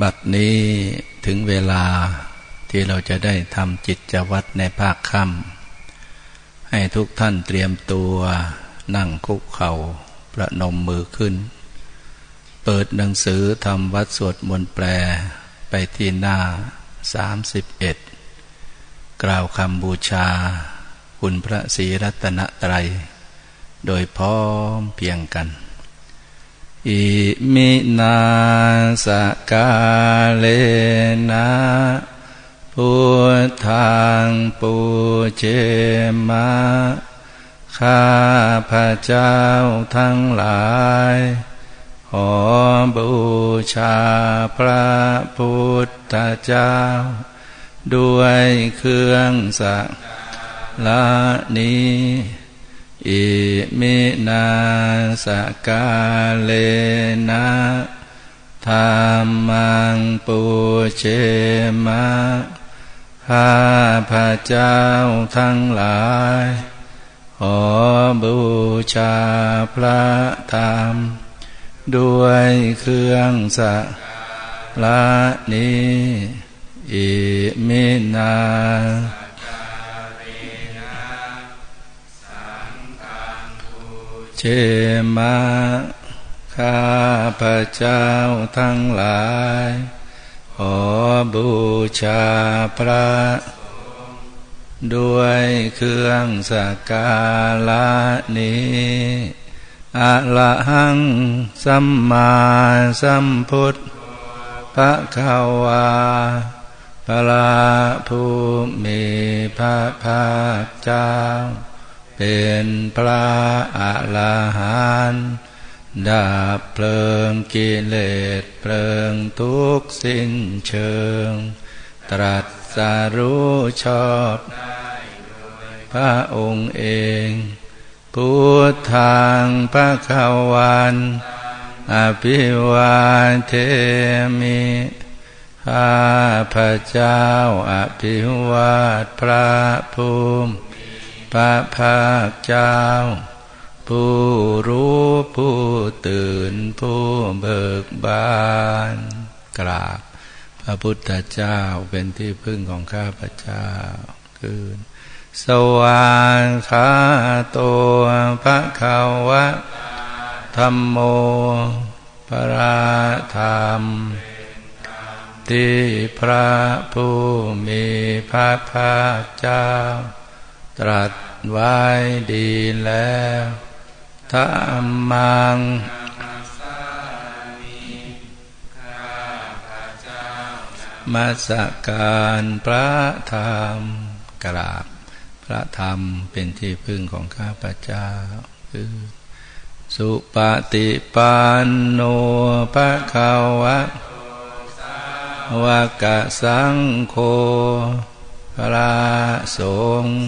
บัดนี้ถึงเวลาที่เราจะได้ทำจิตจวัดในภาคค่ำให้ทุกท่านเตรียมตัวนั่งคุกเขา่าประนมมือขึ้น เปิดหนังสือทำวัดสวดมนต์แปลไปที่หน้าสามสิบเอ็ดกล่าวคำบูชา คุณพระศรีรัตนตรัย โดยพร้อมเพียงกัน อิมินาสกาเลนะพุทธังปูเจมะข้าพระเจ้าทั้งหลาย ขอบูชาพระพุทธเจ้า ด้วยเครื่องสักละนี้ อิมินา สักกาเรนะธัมมังปูเชมะข้าพเจ้าทั้งหลาย ขอบูชาพระธรรม ด้วยเครื่องสักการะนี้อิมินา เชมาข้าพระเจ้าทั้งหลาย ขอบูชาพระ ด้วยเครื่องสักการะนี้อะละหังสัมมาสัมพุทธพระขาวาพระภูมิพระภาคเจ้า เป็นพระอรหันต์ดับเพลิงกิเลสเพลิงทุกสิ้นเชิง ตรัสสรู้ชอบพระองค์เองพุทธังพระขวันอภิวาเทมิข้าพระเจ้าอภิวาทพระภูมิ พระภาคเจ้า ผู้รู้ผู้ตื่นผู้เบิกบานกราบพระพุทธเจ้าเป็นที่พึ่งของข้าพเจ้าคือสวางคาโตพระขาวะธรรมโมพระธรรม ที่พระผู้มีพระภาคเจ้า ตรัสไว้ดีแล้วธรรมังมาสการพระธรรมกราบ พระธรรมเป็นที่พึ่งของข้าพเจ้าคือสุปฏิปันโนภะคะวะวะกะสังโฆพระสงฆ์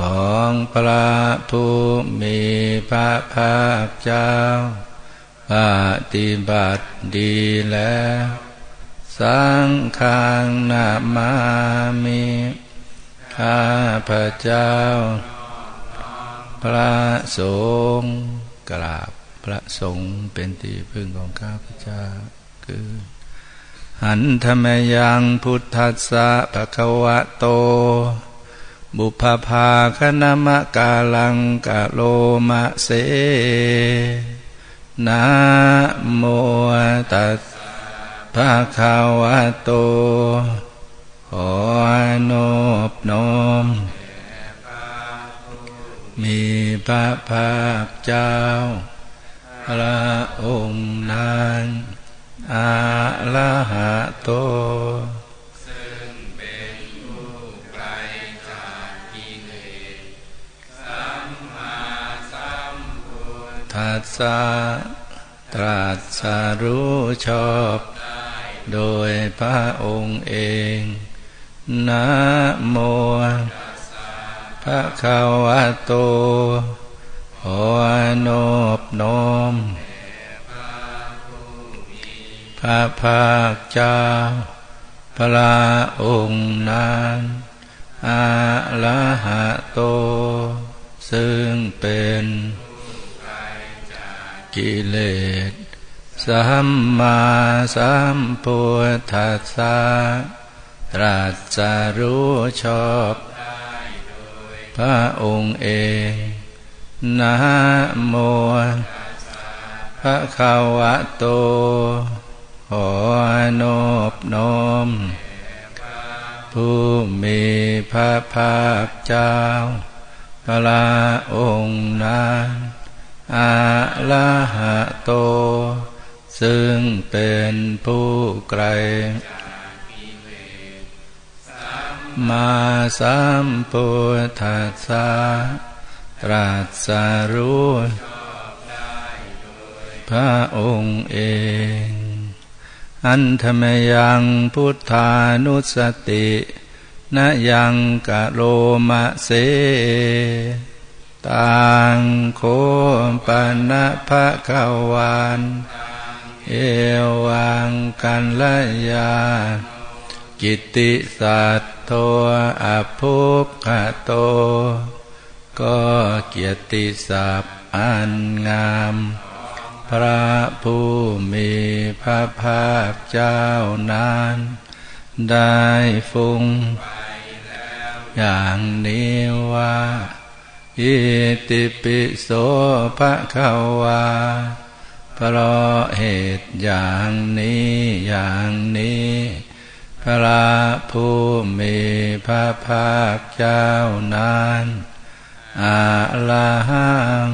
ของพระผู้มีพระภาคเจ้าปฏิบัติดีแล้ว สังฆางนามามิข้าพระเจ้า พระสงฆ์กราบพระสงฆ์เป็นที่พึ่งของข้าพระเจ้าคือหันธรรมยังพุทธัสสะภะคะวะโต บุพภาคณมะกาลังกะโลมะเสนะโมตัสภะคะวะโต ขอนอบน้อม มีพระภาคเจ้า พระองค์นั้นอาละหะโต ทัสสะตรัสรู้ชอบ โดยพระองค์เองนะโมพระขาวะโตขอนอบน้อมพระภาคเจ้า พระองค์นั้นอาลหะโต ซึ่งเป็น กิเลสสัมมาสัมพุทธัสสะตรัสรู้ชอบพระองค์เองนะโมพระขาวะโตขอนอบน้อมผู้มีพระภาคเจ้าพระองค์นั้น อาลาหะโต ซึ่งเป็นผู้ไกล มาสัมพุทธัสสะตรัสรู้พระองค์เอง อันธรรมยังพุทธานุสตินยังกะโลมะเส ตังโคปันภะขวานเอวังกันละยา กิติสัตโตอภุกขโต ก็เกียรติศัพท์อันงาม พระผู้มีพระภาคเจ้านาน ได้ฟุงอย่างนี้ว่า อิติปิโสภะคะวาเพราะเหตุอย่างนี้อย่างนี้พระผู้มีพระภาคเจ้านานอาลาหัง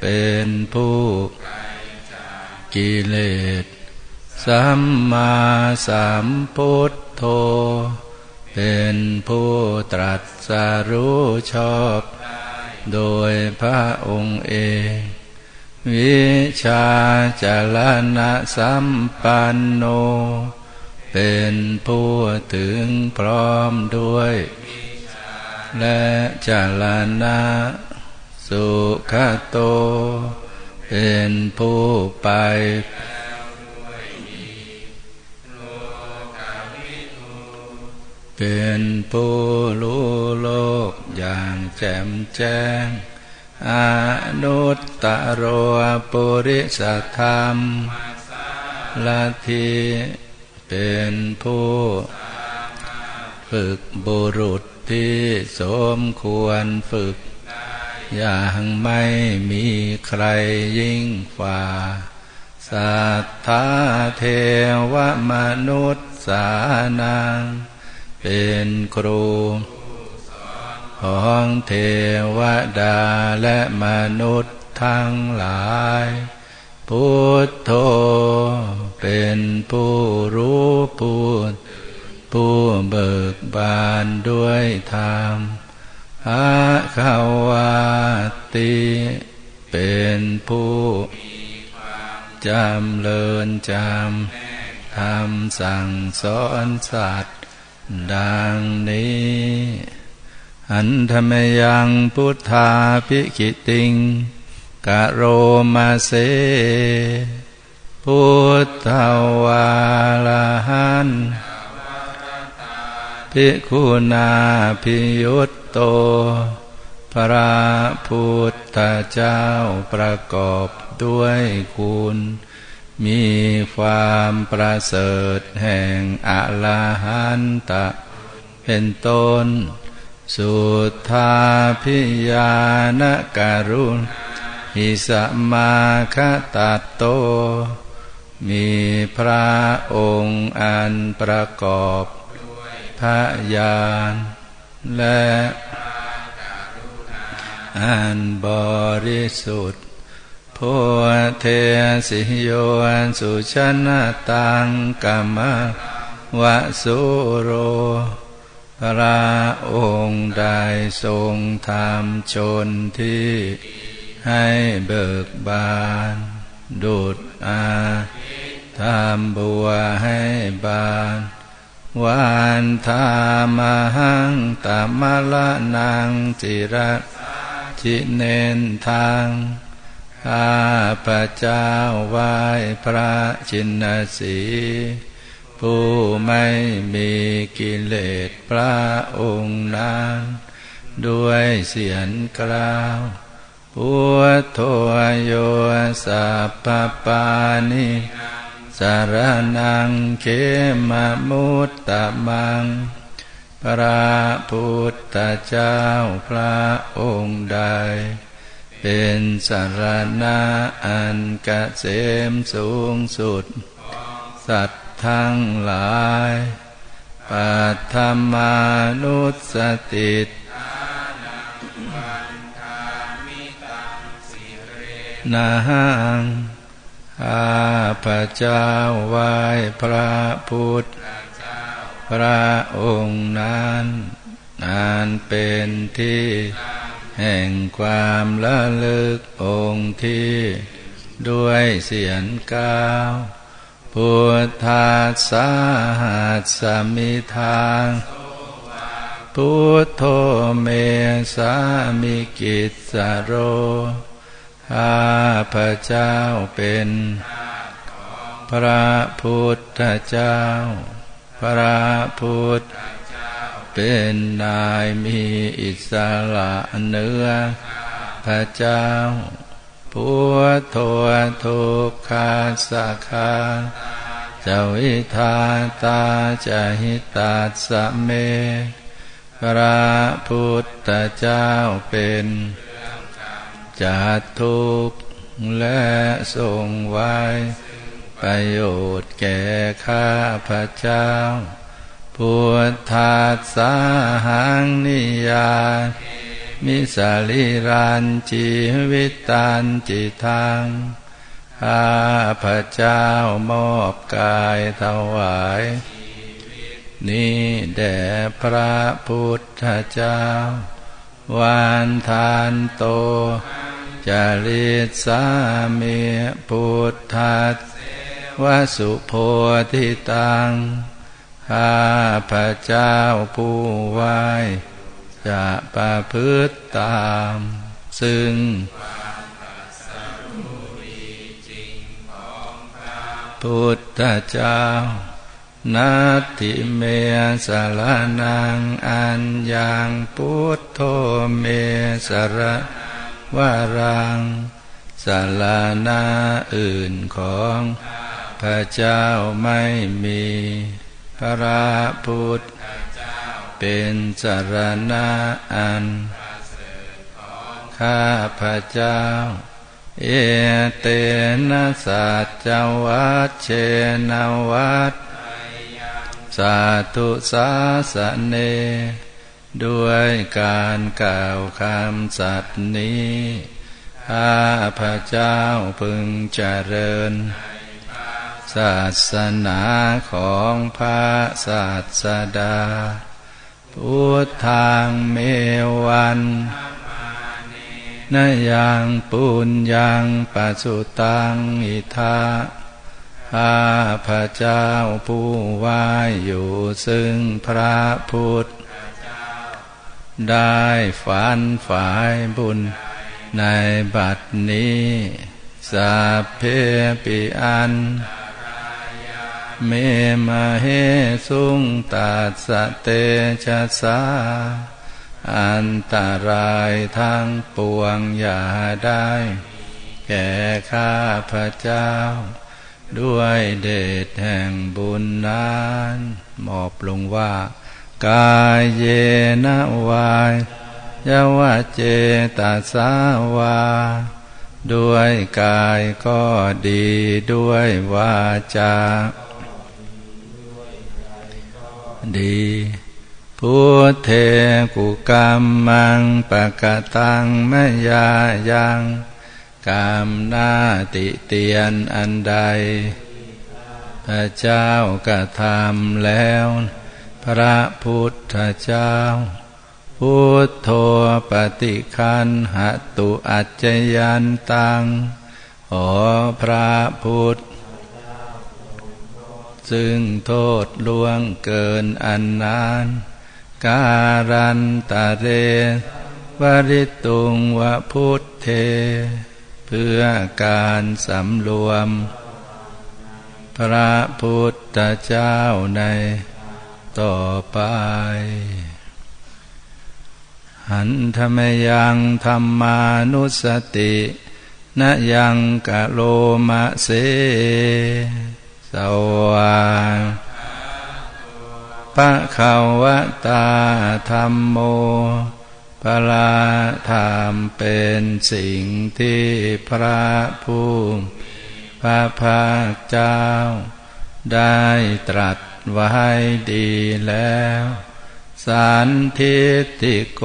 เป็นผู้กิเลสสัมมาสัมพุทโธเป็นผู้ตรัสรู้ชอบ โดยพระองค์เอง วิชาจลนะสัมปันโน เป็นผู้ถึงพร้อมด้วย และจลนะสุขโต เป็นผู้ไป เป็นผู้รู้โลกอย่างแจ่มแจ้ง อนุตตโรปุริสธรรมละทีเป็นผู้ฝึกบุรุษที่สมควรฝึก อย่างไม่มีใครยิ่งฝ่า สัทธาเทวมนุษย์สานัง เป็นครูของเทวดาและมนุษย์ทั้งหลาย พุทโธเป็นผู้รู้พูดผู้เบิกบานด้วยธรรมอาคาวาติ เป็นผู้จำเลินจำทำสั่งสอนสัตว์ ดังนี้อันธรรมยังพุทธาภิกิติงกะโรมาเส พุทธวาลาหันภิกขุนาพิยุตโต พระพุทธเจ้าประกอบด้วยคุณ มีความประเสริฐแห่งอลาหันตะ เป็นต้น สุทธาพิยานการุณหิสมาคตัตโต มีพระองค์อันประกอบพระญาณและอันบริสุทธิ์ พเทสิโยสุชนะตังกัมวะสุโร พระองค์ได้ทรงธรรมชนที่ให้เบิกบาน ดุดอาทำบัวให้บานวานธามหังตามละนางจิระจิเนนทาง ข้าพระเจ้าไหว้พระชินสีผู้ไม่มีกิเลสพระองค์นั้น ด้วยเสียงกล่าวพุทโธโยสัพพปานิสารนังเขมมุตตะมัง พระพุทธเจ้าพระองค์ใด เป็นสารณะอันกะเสมสูงสุด สัตว์ทั้งหลายปัทมานุสตินาหังข้าพระเจ้าไหวพระพุทธ พระองค์นั้น นานเป็นที่ แห่งความละลึกองค์ที่ด้วยเสียงก้าวพุทธาสาหัสสมิทางพุทโธเมสามิกิสโรข้าพระเจ้าเป็นพระพุทธเจ้า พระพุทธ เป็นนายมีอิสระเนื้อพระเจ้าพุทโธทุกขาสักขาจวิทาตาจะหิตาสเม พระพุทธเจ้าเป็นจัดทุกและทรงไว้ ประโยชน์แก่ข้าพระเจ้า พุทธาสาหังนิยามิสาลิรันจีวิตันจิทังข้าพระเจ้ามอบกายถวาย นี้แด่พระพุทธเจ้าวันทานโตจาริสามีพุทธัสวสุโพธิตัง ข้าพระเจ้าผู้ไหวจะประพฤติตาม ซึ่งพุทธเจ้า นาทิเมสารนังอัญญังพุทโธเมสรวารังสารนาอื่นของ พระเจ้าไม่มี พระพุทธเป็นสารณะอัน ข้าพระเจ้า เอเตนะสัจวัตเชนวัตสาธุสาสเน ด้วยการกล่าวคำสัตย์นี้ ข้าพระเจ้าพึงเจริญ ศาสนาของพระศาสดา พุทธังเมวันนยังปุญญังปัสุตังอิทาข้าพระเจ้าผู้ว่ายอยู่ซึ่งพระพุทธ ได้ฝันฝ่ายบุญในบัดนี้สัพเพปิอัน เมมาเฮสุงตัสสเตชะสา อันตรายทั้งปวงอย่าได้ แก่ข้าพระเจ้า ด้วยเดชแห่งบุญนั้นมอบลงว่า กายเยนะวายยวะเจตาสาวา ด้วยกายก็ดีด้วยวาจา ดีพุทเทกุกรรมังปะกะตังมยายังกรรมนาติเตียนอันใด พระเจ้ากระทำแล้ว พระพุทธเจ้า พุทโธปฏิคันหตุอัจจยันตังขอพระพุทธ ซึ่งโทษล่วงเกินอันนาน การันตะเรวริตุงวะพุทเท เพื่อการสำรวม พระพุทธเจ้าในต่อไป หันธรรมยังธรรมานุสติ นยังกะโลมะเส สวาปะขาวตาธรรมโมพระธรรมเป็นสิ่งที่พระผู้พระภาคเจ้า ได้ตรัสไว้ดีแล้ว สันทิติโก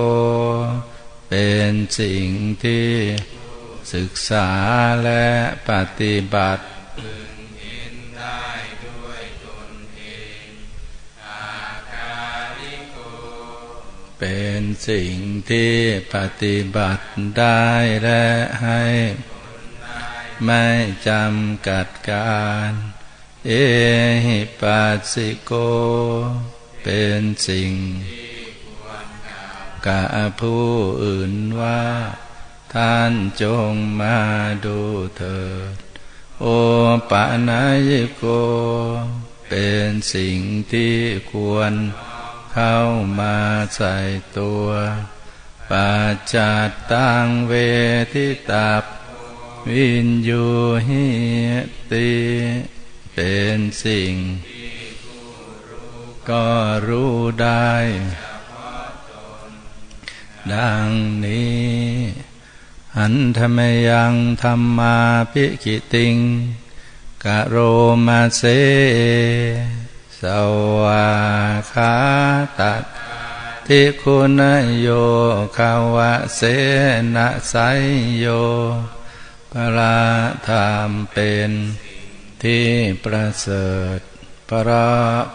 เป็นสิ่งที่ศึกษาและปฏิบัติ เป็นสิ่งที่ปฏิบัติได้และให้ไม่จำกัดการ เอหิปัสสิโก เป็นสิ่งกะผู้อื่นว่า ท่านจงมาดูเถิด โอปะนายโก เป็นสิ่งที่ควรเข้ามาใส่ตัวปัจจัตตังเวทิตับวินยูหิติเป็นสิ่ง ก็รู้ได้ ดังนี้ หันธรรมยังธรรมาปิกิติงกะโรมาเสสวาคาตัดทิคุณโยคาวะเสนะไสโยพระธรรมเป็นที่ประเสริฐพระ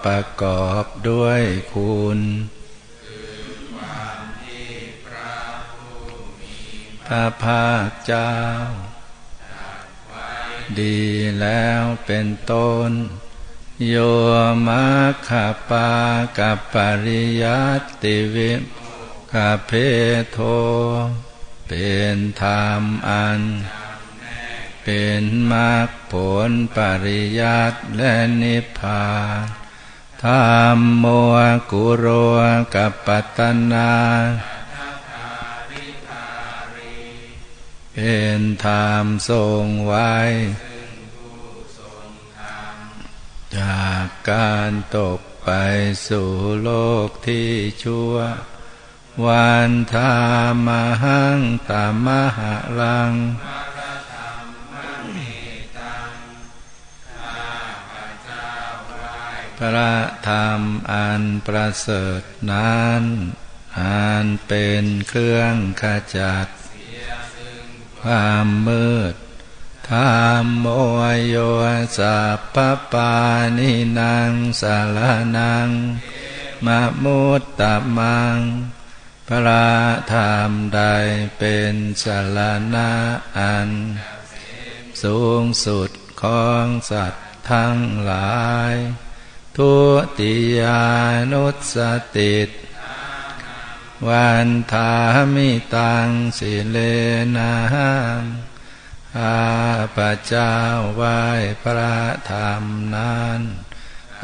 ประกอบด้วยคุณ พระภาคเจ้า ดีแล้วเป็นต้น โยมคาปากับปริยัติวิคาเพโท เป็นธรรมอัน เป็นมรรคผลปริยัติและนิพพานธรรมโมกุโรกับปัตนา เป็นธรรมทรงไว้ จากการตกไปสู่โลกที่ชั่ว วันธามหังตามหาลังพระธรรมอันประเสริฐนั้นอันเป็นเครื่องขจัด ความมืดธรรมโมโยสัพพปานินางสารนังมะมุตตะมัง พระธรรมใดเป็นสารณะอัน สูงสุดของสัตว์ทั้งหลาย ทุติยานุสติต วันทามิตังสิเลนะข้าพระเจ้าไหวพระธรรมนั้น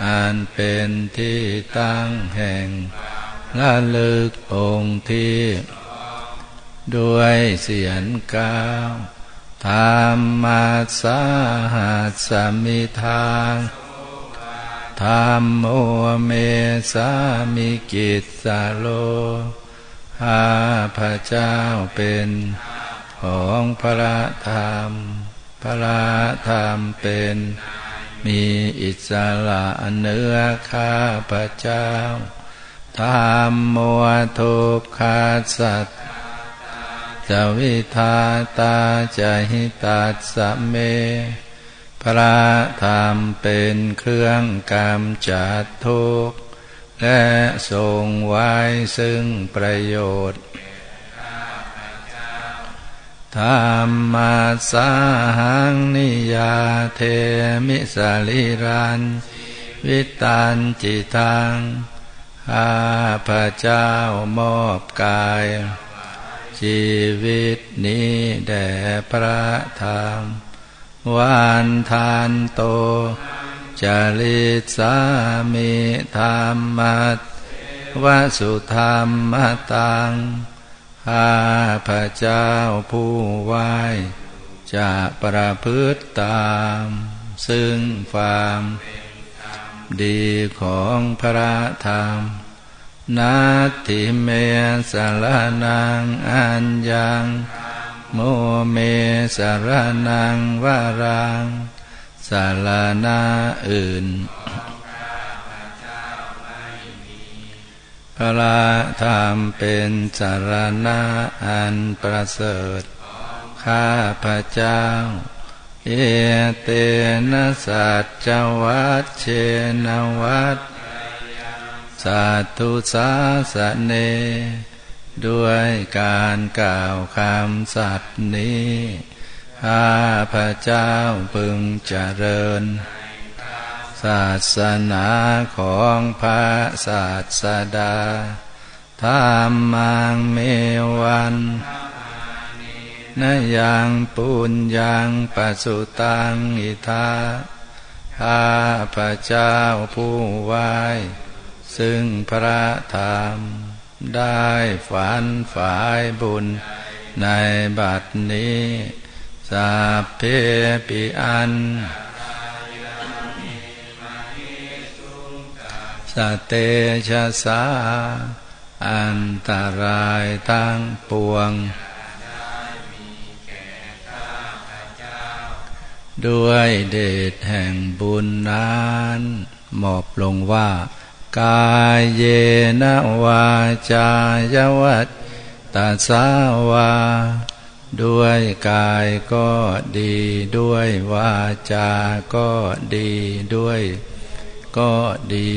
อันเป็นที่ตั้งแห่งละลึกองค์ที่ ด้วยเสียงก้าวธรรมาสาหัสมิทางธรรมโมเมสามิกิจสโล ข้าพระเจ้าเป็นของพระธรรม พระธรรมเป็น มีอิสระเนื้อข้าพระเจ้าธรรมโมทุกขาสัตจะวิทาตาจะหิตัสสเม พระธรรมเป็นเครื่องกำจัดทุกข์ และทรงไว้ซึ่งประโยชน์ธรรมาสาหังนิยาเทมิสาลิรัน วิตันจิตังข้าพระเจ้ามอบกาย ชีวิตนี้แด่พระธรรมวานทานโต จาริสามิธรรมัตวสุธรรมตังข้าพระเจ้าผู้ไหวจะประพฤติตาม ซึ่งความดีของพระธรรมนาทิเมสารนังอัญญัง โมเมสารนังวารัง สารนาอื่นพระธรรมเป็นสารณะอันประเสริฐ ข้าพระเจ้า เอเตนะสัจวัตเชนวัตสัตุสาสเน ด้วยการกล่าวคำสัตย์นี้ ข้าพระเจ้าพึงเจริญ ศาสนาของพระศาสดาธรรมังเมวันนยังปุญญังปสุตังอิทาข้าพระเจ้าผู้ไหวซึ่งพระธรรม ได้ฝันฝ่ายบุญในบัดนี้ สัพเพปิอันสเตชะสา อันตรายทั้งปวง ด้วยเดชแห่งบุญนั้นหมอบลงว่า กายเยนะวาจายวัตตาสาวา ด้วยกายก็ดีด้วย วาจาก็ดีด้วย ก็ดี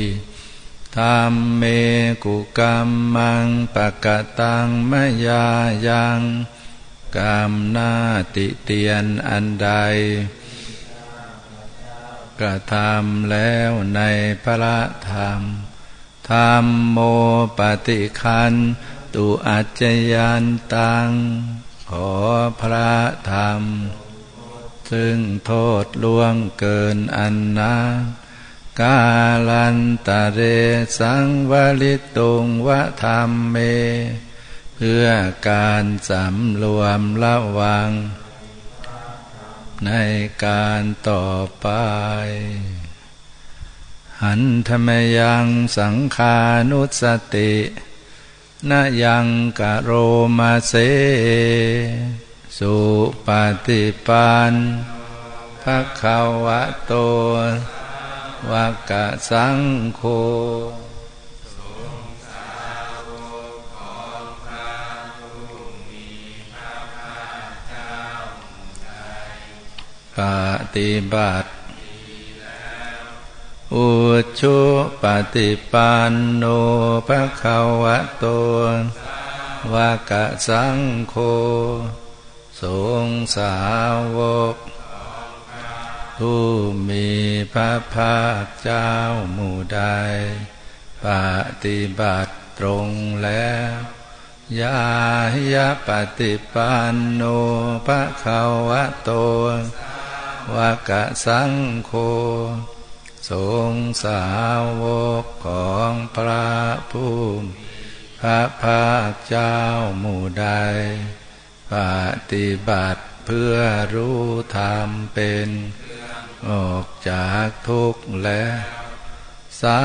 ธรรมเมกุกรรมังปะกะตังมยายังกรรมนาติเตียนอันใด กระทำแล้วในพระธรรมธรรมโมปฏิคันตุอัจจยันตัง ขอพระธรรม ซึ่งโทษล่วงเกินอันนากาลันตะเรสังวลิตุงวะธรรมเม เพื่อการสำรวมละวัง ในการต่อไป หันธรรมยังสังขานุสติ นายังกะโรมาเส สุปฏิปันภะคะวะโตวากะสังโฆปฏิบัติ อุชุปฏิปันโนภะคะวะโตวากะสังโฆสงสาวกผู้มีพระภาคเจ้าหมู่ใด ปฏิบัติตรงแล้วยายะปฏิปันโนภะคะวะโตวะกะสังโฆ สงสาวกของพระผู้พระภาคเจ้าหมู่ใด ปฏิบัติเพื่อรู้ธรรมเป็น ออกจากทุกข์แล้วสา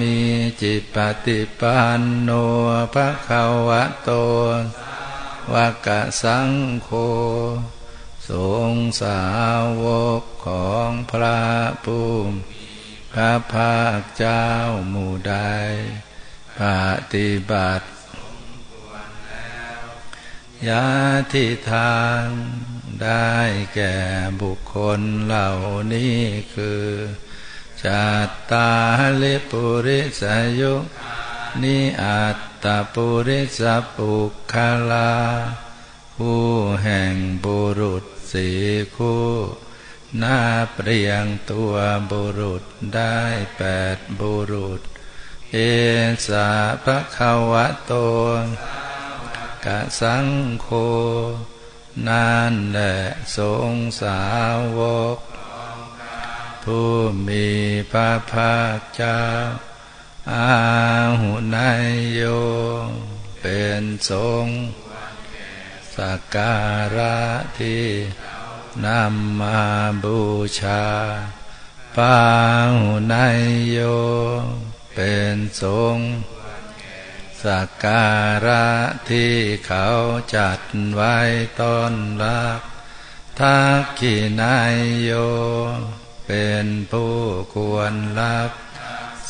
มีจิตปฏิปันโนภะคะวะโตวากะสังโฆสงสาวกของพระผู้ พระภาคเจ้าหมู่ใดปฏิบัติยาทิทางได้แก่บุคคลเหล่านี้คือจัตตาลิปุริสยุนิอัตตปุริสปุคลา ผู้แห่งบุรุษสีคู่ นาเปรียงตัวบุรุษได้แปดบุรุษ เอสาภะคะวะโตกะสังโฆนั่นแหละสงสาวก ผู้มีพระภาคเจ้า อาหุนายโย เป็นสงสักการะที่ นำมาบูชาปาหุนายโย เป็นสงฆ์สักการะที่เขาจัดไว้ต้อนรับทักขินายโย เป็นผู้ควรรับ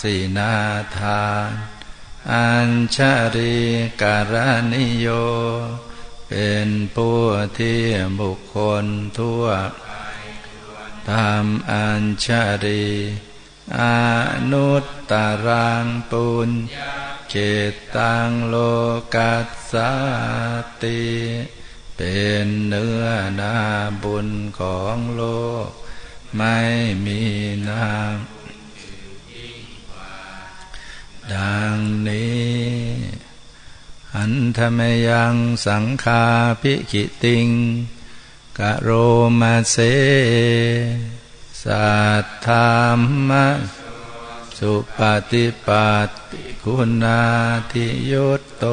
สีนาทาน อัญชริการนิโย เป็นผู้ที่บุคคลทั่วทำอัญชริอนุตตรังปุญเจตังโลกัสสติ เป็นเนื้อนาบุญของโลก ไม่มีนามดังนี้ อันธรรมยังสังคาพิกิติงกะโรมาเสสัทธามะสุปฏิปัติคุณาทิยุตโต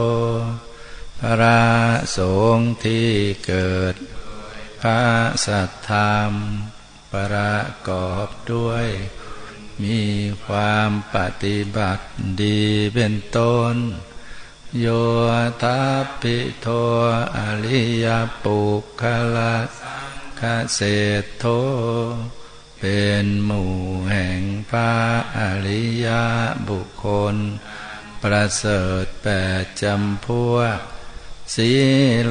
พระสงฆ์ที่เกิด พระสัทธรรมประกอบด้วย มีความปฏิบัติดีเป็นต้น โยทัพพิโทอริยปุคละคเศษโท เป็นหมู่แห่งพระอริยบุคคล ประเสริฐแปดจำพวกศี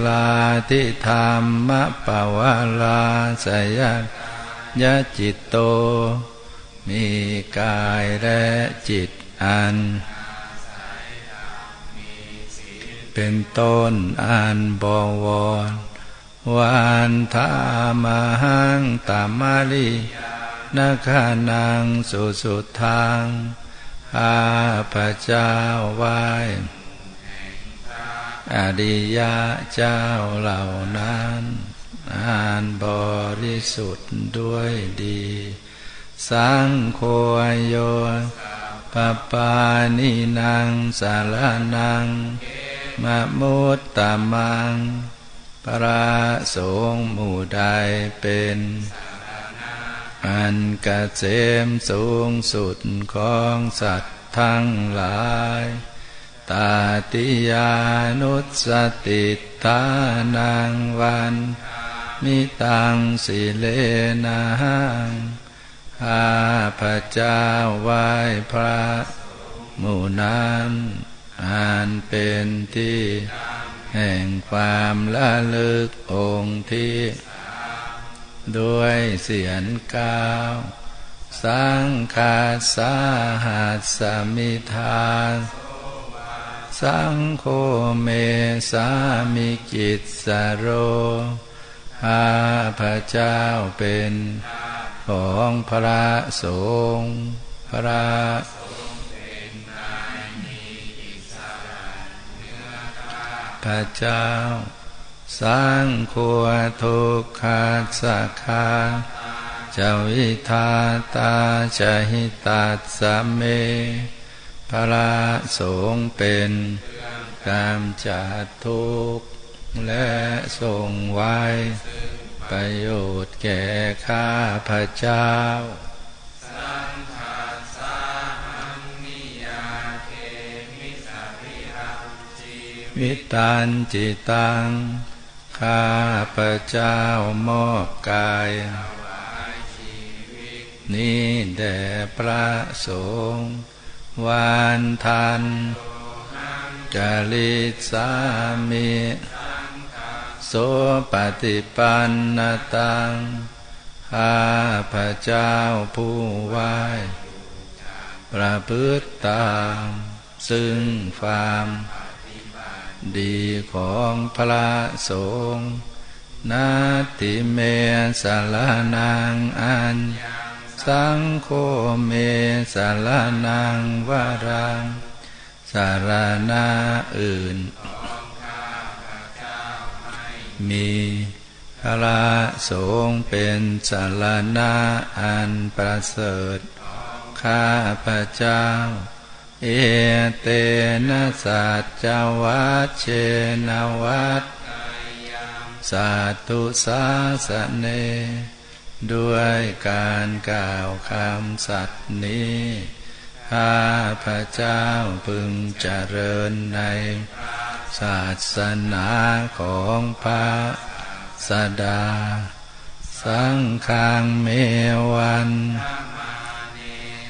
ลาทิธรรมปวาลาสยายะจิตโต มีกายและจิตอัน เป็นต้นอันบวรวันธามาหังตามาลีนาคานังสุสุทางอาพระเจ้าไหวอริยะเจ้าเหล่านั้นอ่านบริสุทธิ์ด้วยดี สังโฆโยปปานินางสารนัง มะมุตตามังพระสงฆ์หมู่ใดเป็นอันกเกษมสูงสุดของสัตว์ทั้งหลาย ตาติยานุสติตานังวัน มิตังสิเลนาหังข้าพระเจ้าไหว้พระหมู่นั้น อันเป็นที่แห่งความละลึกองค์ที่ ด้วยเสียงก้าวสังคาสาหัสสมิทานสังโฆเมสามิกิตสโรอาพระเจ้าเป็น ของพระสงฆ์พระ พระเจ้าสังขวทุกขาสักขาจวิทาตาจหิตัสสเมพระสงเป็นกามจัดทุกข์และทรงไว้ ประโยชน์แก่ข้าพระเจ้า วิตันจิตัง ข้าพระเจ้ามอบกายนี้แด่พระสงฆ์วานทันจริสามิโสปฏิปันนตังข้าพระเจ้าผู้ไหวประพฤติตาม ซึ่งความ ดีของพระสงฆ์นาติเมสารนางอันสังโฆเมสารนางวารังสารนาอื่น มีพระสงฆ์เป็นสารนาอันประเสริฐข้าพระเจ้า เอเตนะสัจวัตเชนวัตสาธุสาสเน ด้วยการกล่าวคำสัตย์นี้ข้าพระเจ้าพึงเจริญใน ศาสนาของพระสดา สังฆังเมวัน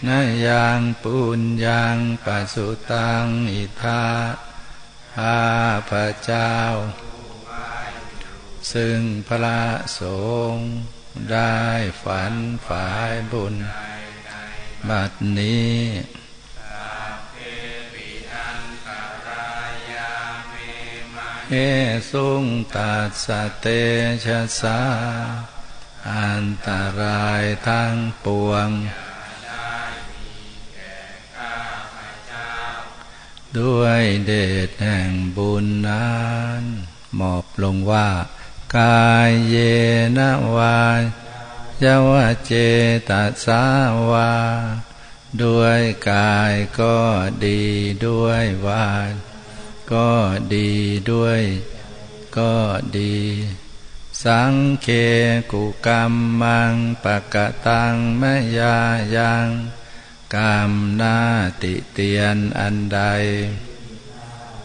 นายังปุญญังปัสุตังอิทาข้าพระเจ้า ซึ่งพระสงฆ์ได้ฝันฝ่ายบุญ บัดนี้เอสุงตัดสเตชะสา อันตรายทั้งปวง ด้วยเดชแห่งบุญนั้นหมอบลงว่า กายเยนวายยวเจตสาวา ด้วยกายก็ดีด้วยวาก็ดีด้วย ก็ดี สังเคกุกรรมมังปะกะตังมะยายัง กรรมนาติเตียนอันใด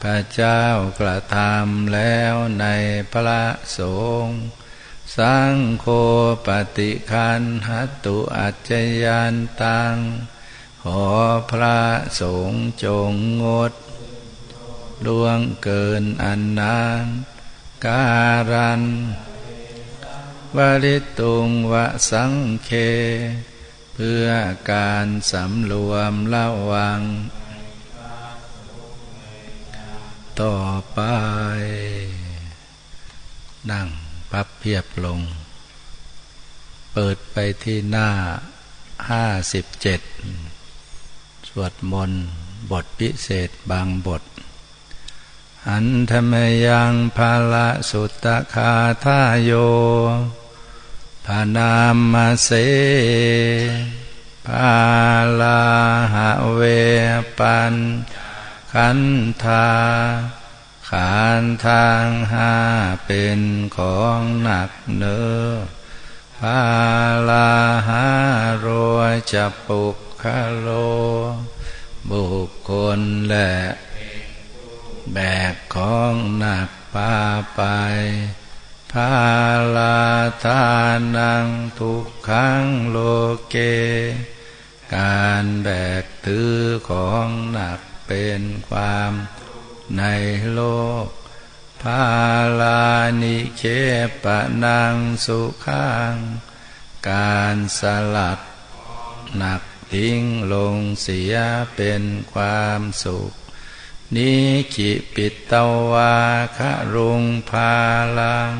พระเจ้ากระทำแล้วในพระสงฆ์สังโฆปฏิคันหัตุอัจจยันตัง ขอพระสงฆ์จงงดล่วงเกินอันนานการันวริตุงวะสังเค เพื่อการสำรวมระวัง ต่อไป นั่งพับเพียบลง เปิดไปที่หน้าห้าสิบเจ็ดสวดมนต์บทพิเศษบางบทอันธรรมยังภาละสุตตะคาทาโย พานามมาเสภาลาหะเวปันขันธาขานทางห้าเป็นของหนักเนอพาลาหาโรยจะปุกคาโล บุคคลและแบกของหนักพาไป พาลาทานังทุกขังโลเก การแบกถือของหนักเป็นความในโลกพาลานิเคปะนังสุขัง การสลัดหนักทิ้งลงเสียเป็นความสุข นิจิปิตตวาคะรุงพาลัง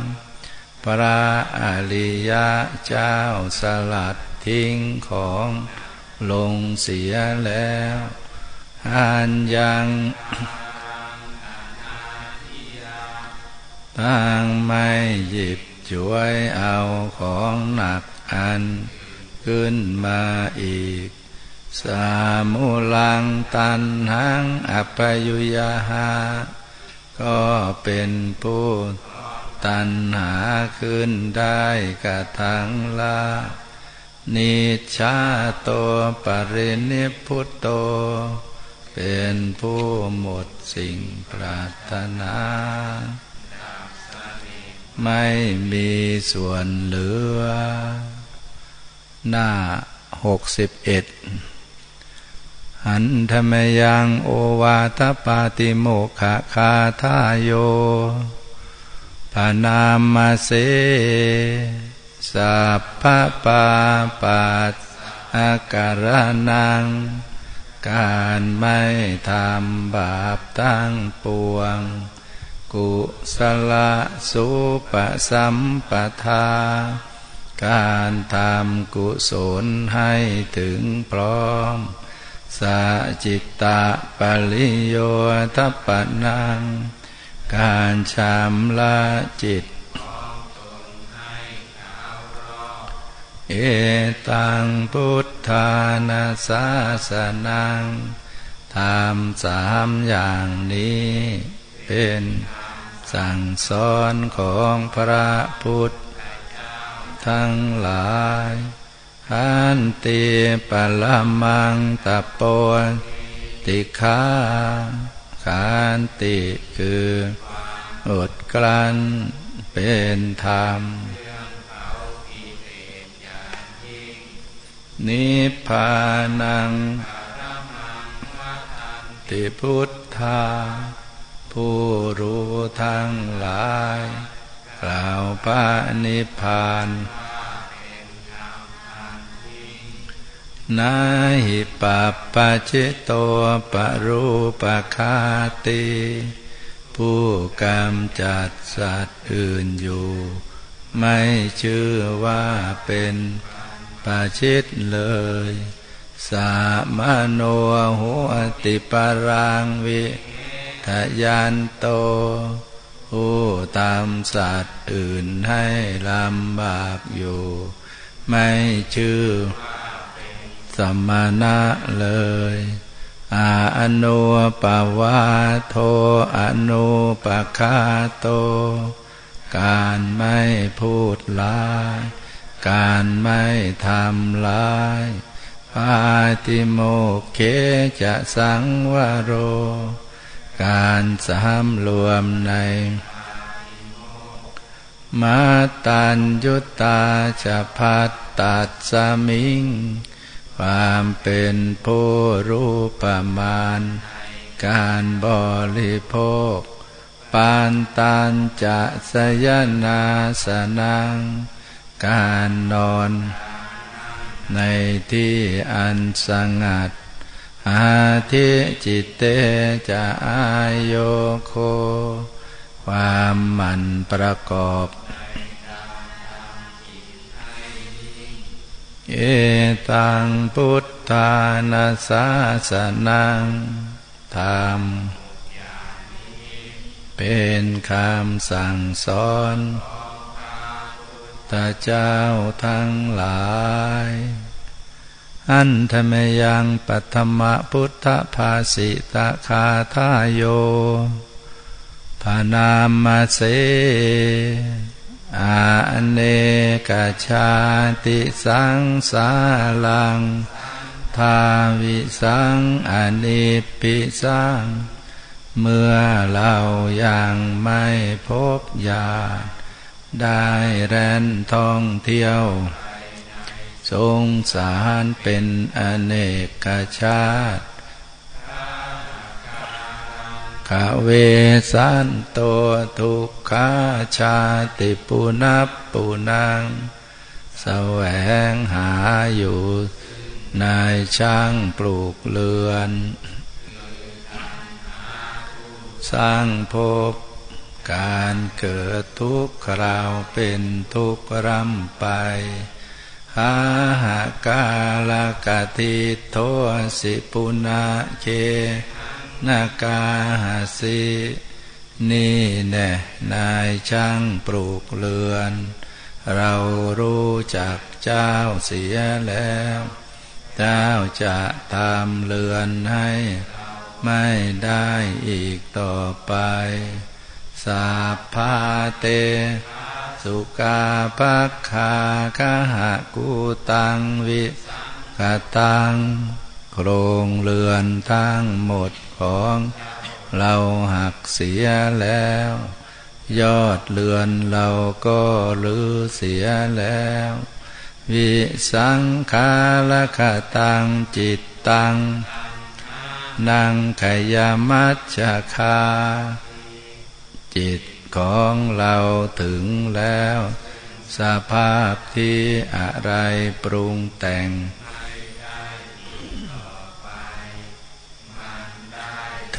พระอริยะเจ้าสลัดทิ้งของลงเสียแล้วอันยังตั้งไม่หยิบช่วยเอาของหนักอัน ขึ้นมาอีก สามุลังตันหังอัปยุยาหา ก็เป็นผู้ ตันหาขึ้นได้กะทังลานิชาโตปรินิพุตโต เป็นผู้หมดสิ่งปรารถนา ไม่มีส่วนเหลือ หน้าหกสิบเอ็ดหันธรรมยังโอวาทปาติโมขะคาทาโย ปานามาเสสัพพะปาปัสอาการนัง การไม่ทำบาปตั้งปวง กุสละสุปสัมปทา การทำกุศลให้ถึงพร้อมสัจิตตะปริโยทัปนัง การชำละจิต เอตังพุทธานาสาสนังทำสามอย่างนี้ เป็นสั่งสอนของพระพุทธ ทั้งหลายขันติปละมังตะโปติคา ขันติคืออดกลั้นเป็นธรรม นิพพานัง ติพุทธา ผู้รู้ทั้งหลาย กล่าวพระนิพพานนาหิปัปปะชิโตปรูปคาติผู้กำจัดสัตว์อื่นอยู่ ไม่ชื่อว่าเป็นปาชิตเลย สามโนหัวติปรางวิทยันโต ผู้ตามสัตว์อื่นให้ลำบากอยู่ ไม่ชื่อ สมณะเลยอาอนุปวาโทอนุปคาโต การไม่พูดลาย การไม่ทำลายปาติโมเคจะสังวโร การสามรวมในมาตัญยุตตาจะพัดตัดสมิง ความเป็นผู้รู้ประมาณ การบริโภค ปานตานจะสยนาสนัง การนอน ในที่อันสงัด อาทิจิตเตจะอายโยโค ความมันประกอบ เอตังพุทธานาสาสนังธรรม เป็นคำสั่งสอนตาเจ้าทั้งหลาย อันธรรมยังปัตมะพุทธภาสิตาคาทาโยพานามมาเส อาเนกชาติสังสาลัง ทาวิสังอนิปิสัง เมื่อเรายังไม่พบญาติได้แรนท่องเที่ยว สงสารเป็นอเนกชาติ ขเวสันโตทุกขาชาติปุนับปุนังแสวงหาอยู่นายช่างปลูกเรือน สร้างภพการเกิดทุกคราวเป็นทุกรำไปหาหากาลกติโทสิปุนาเค นากาหาสินี่แน่นายช่างปลูกเรือน เรารู้จักเจ้าเสียแล้ว เจ้าจะทำเรือนให้ ไม่ได้อีกต่อไปสาพาเต สุกาปักขากะหะกูตังวิกตังโครงเรือนทั้งหมด ของเราหักเสียแล้ว ยอดเลือนเราก็ลือเสียแล้ว วิสังขารคตังจิตตังนังขยามัจจคา จิตของเราถึงแล้ว สภาพที่อะไรปรุงแต่ง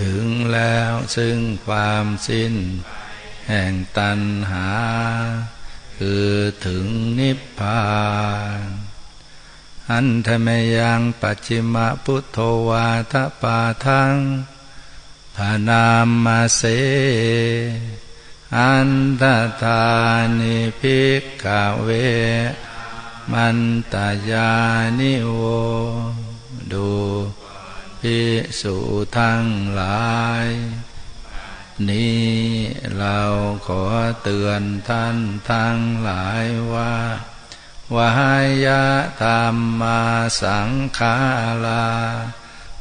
ถึงแล้วซึ่งความสิ้น แห่งตัณหา คือถึงนิพพานอันธมยังปัจจิมพุทโธวาทปาทังพานามมาเส อันตตานิพิกขเว มันตายานิโวดู ภิกษุทั้งหลาย นี้เราขอเตือนท่านทั้งหลายว่าวายะธรรมมาสังขาลา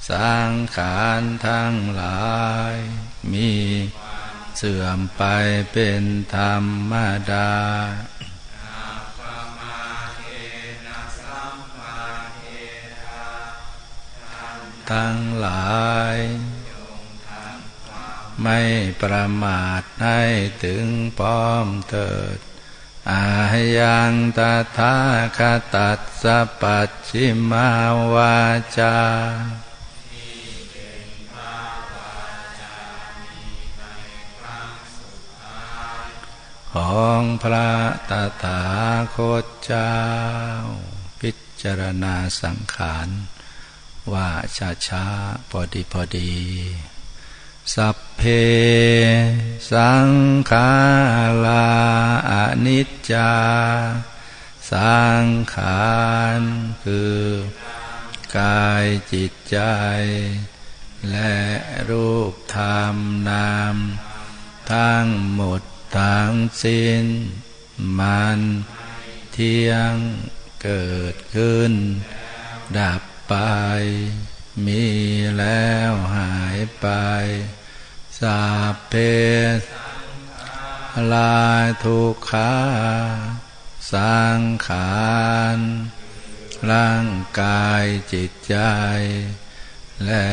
สังขารทั้งหลาย มีเสื่อมไปเป็นธรรมดา ทั้งหลาย ไม่ประมาทให้ถึงป้อมเถิด อายังตถาคตัสสะปัจฉิมาวาจาของพระตถาคตเจ้า พิจารณาสังขาร ว่าช้าช้าพอดีพอดี สัพเพ สังขาลาอนิจจา สังขารคือกายจิตใจ และรูปธรรมนาม ทั้งหมดทั้งสิ้น มันเที่ยงเกิดขึ้น ดับ ไป มีแล้วหายไป สาเพสลายทุกขาสังขารร่างกายจิตใจ และ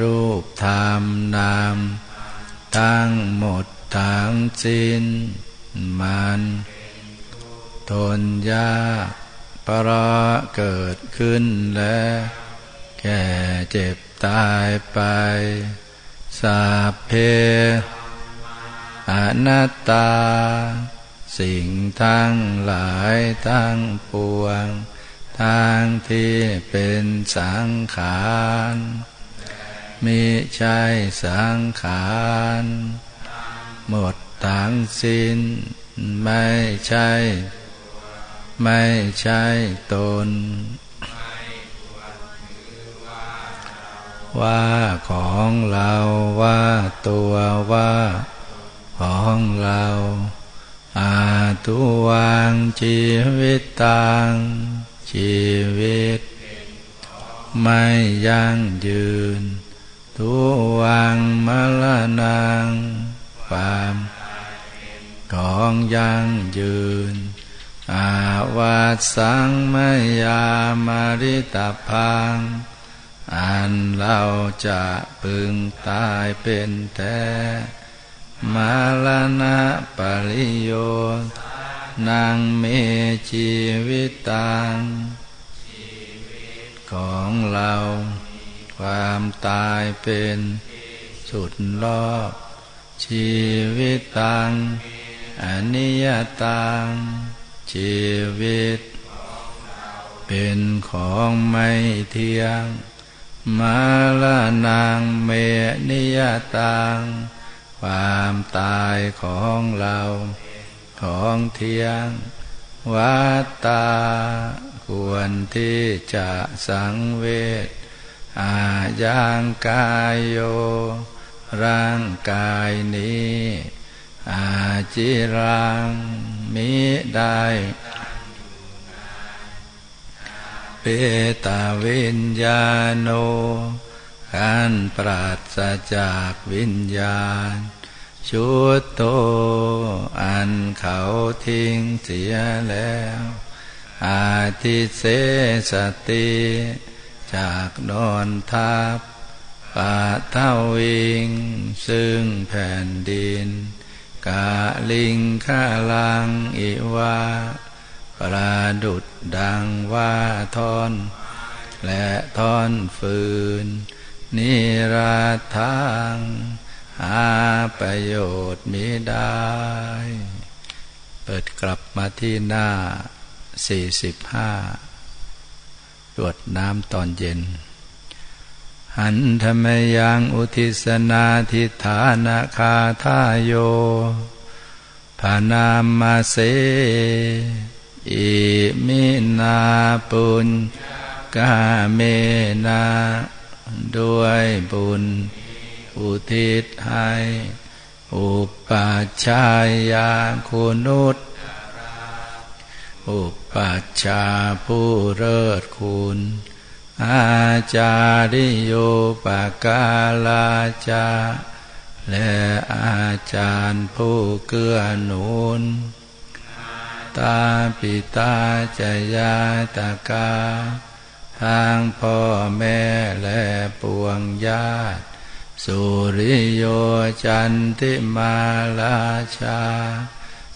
รูปธรรมนาม ทั้งหมดทั้งสิ้นมันทนยากเพราะเกิดขึ้นและแก่เจ็บตายไป สาเพอนัตตา สิ่งทั้งหลายทั้งปวง ทางที่เป็นสังขารมิใช่สังขารหมดทั้งสิ้น ไม่ใช่ ไม่ใช่ตน ว่าของเราว่าตัวว่าของเราอาตุวังชีวิตตังชีวิต ไม่ยั่งยืน ทุวังมรณังความของยั่งยืน อาวาสังมยามาริตาพัง อันเราจะพึงตายเป็นแท้ มาลนะปริโยนางเมชีวิตตังของเรา ความตายเป็นสุดรอบชีวิตตังอนิยตังชีวิต เป็นของไม่เที่ยง มาลานางเมนิยตังความตายของเราของเที่ยงวัตตา ควรที่จะสังเวชอายังกายโย ร่างกายนี้ อาจิรังมิได้ ปตาวิญญาโนการปราศจากวิญญาณ ชุดโต อันเขาทิ้งเสียแล้ว อาทิเสสติ จากนอนทับปาเท่าวิง ซึ่งแผ่นดิน กาลิงข้าลังอิวา ประดุดดังว่าทอน และทอนฟืน นิราทางหาประโยชน์มิได้ เปิดกลับมาที่หน้าสี่สิบห้าตรวจน้ำตอนเย็น หันธรรมยังอุทิศนาทิฐานาคาทายโยภานามาเส อิมินาปุญกาเมนา ด้วยบุญ อุทิศให้ อุปัชฌายาคุณุตอุปัชฌาผู้เลิศคุณ อาจาริโยปกาลาจาและอาจารย์ผู้เกื้อหนุน ตาปิตาจยาตากา ทางพ่อแม่และปวงญาติ สุริโยจันติมาลาชา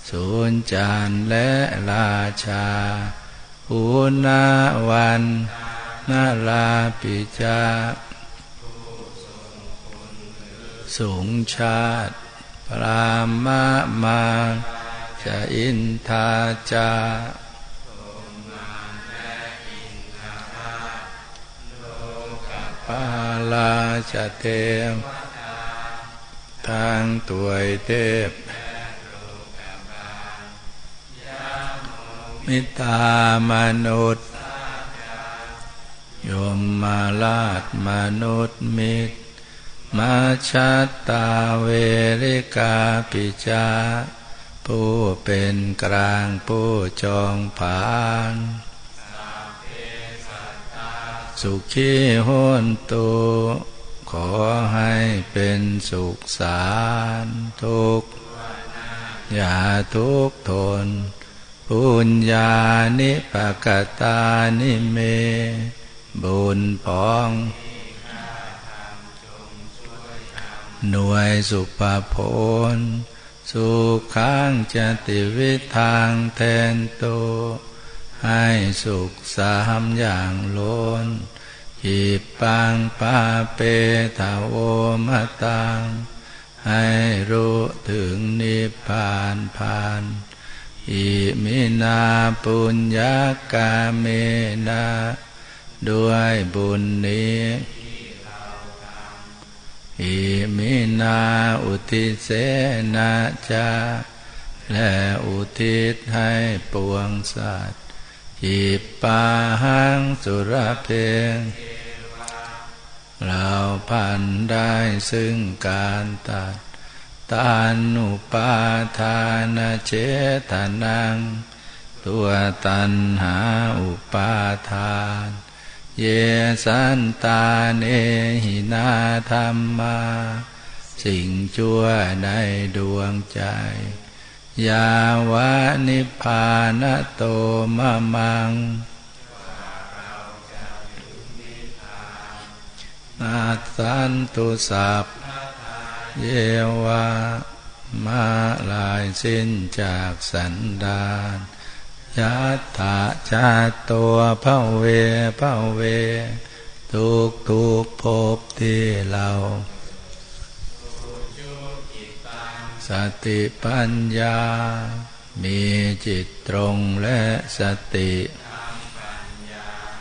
สุนจันและราชาอุณาวันนาลาปิจาสูงชาติพรามะมา จะอินทาจาปาลาจะเทมทางตัวเทพมิตามนุษย์ยมมาลาดมนุษย์มิตรมาชัตตาเวริกาปิจา ผู้เป็นกลางผู้จองผานสุขีโหนตุขอให้เป็นสุขสารทุกอย่าทุกทน ปุญญานิปกตานิเม บุญพอง หน่วยสุภพล สุขังจติวิทางแทนโต ให้สุขสามอย่างล้นหิปังปาเปทาโวมตัง ให้รู้ถึงนิพพานพานอิมินาปุญญากาเมนา ด้วยบุญนี้ อิมินาอุทิเสนาจาและอุทิศให้ปวงสัตว์อิปาหังสุรเพงเราพันได้ซึ่งการตัดตานุปาทานเจตนัง ตัวตันหาอุปาทาน เยสันตาเนหินาธรรมา สิ่งชั่วในดวงใจ ยาวานิพานโตมะมังนาสันตุสัพเยวามาลายสิ้นจากสันดาน ยัตถาชาตัวพระเวพระเว ทุกทุกภพที่เราสติปัญญา มีจิตตรงและสติ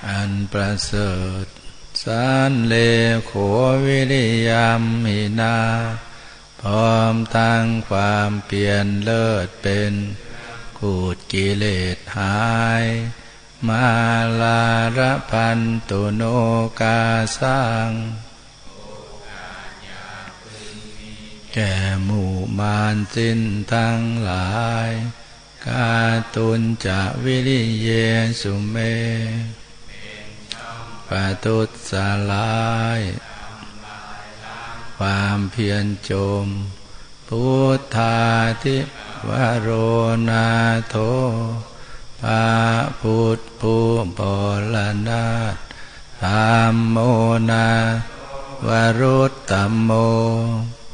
อันประเสริฐสานเลโขวิริยมหินา พร้อมทั้งความเปลี่ยนเลิศเป็น ขูดกิเลสหาย มาลาระพันตุโนกาสังแก่หมู่มานสิ้นทั้งหลาย กาตุนจะวิริเยสุเมปตุสลาย ความเพียรจม พุทธาทิวโรนาโทปาพุทธผู้บรนาธรรมโมนาวรุตตมโม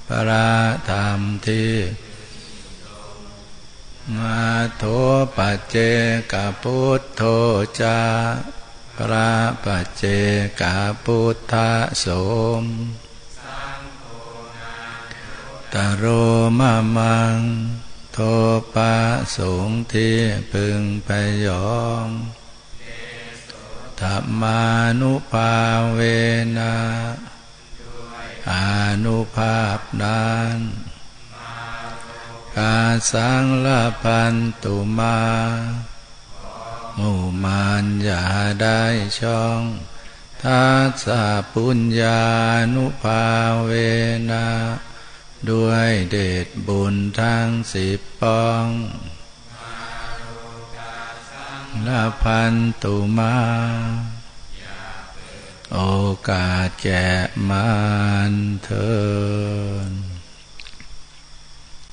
ปราธรรมทีมาโทปัจเจกพุทโธจาพระปัจเจกาพุทธโสม ตโรมามัง โทปะสงที่พึงไปยองธรรมานุภาเวนะอนุภาพนานกาสังละพันตุมาหมู่มานอย่าได้ช่องทัสสะปุญญานุภาเวนะ ด้วยเดชบุญทั้งสิบปองละพันตุมา โอกาสแก่มันเถิน